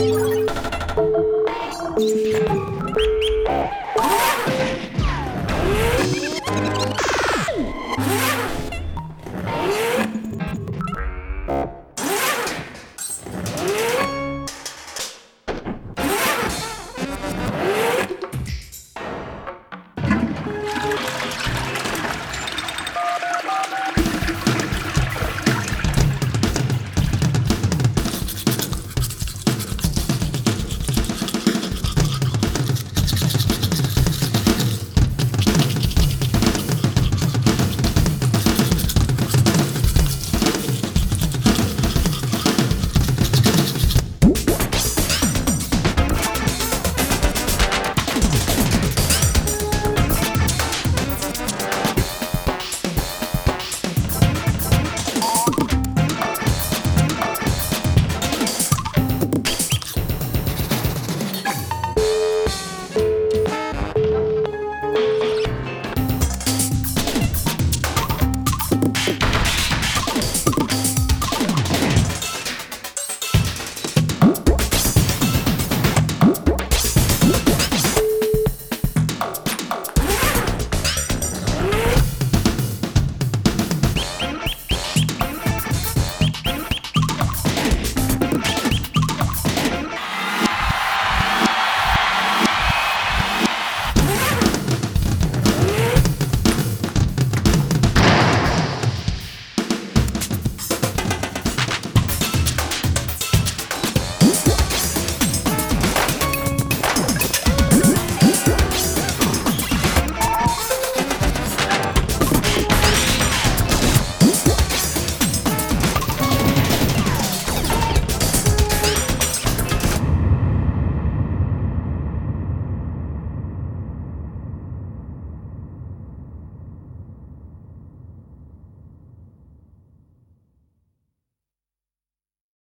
Música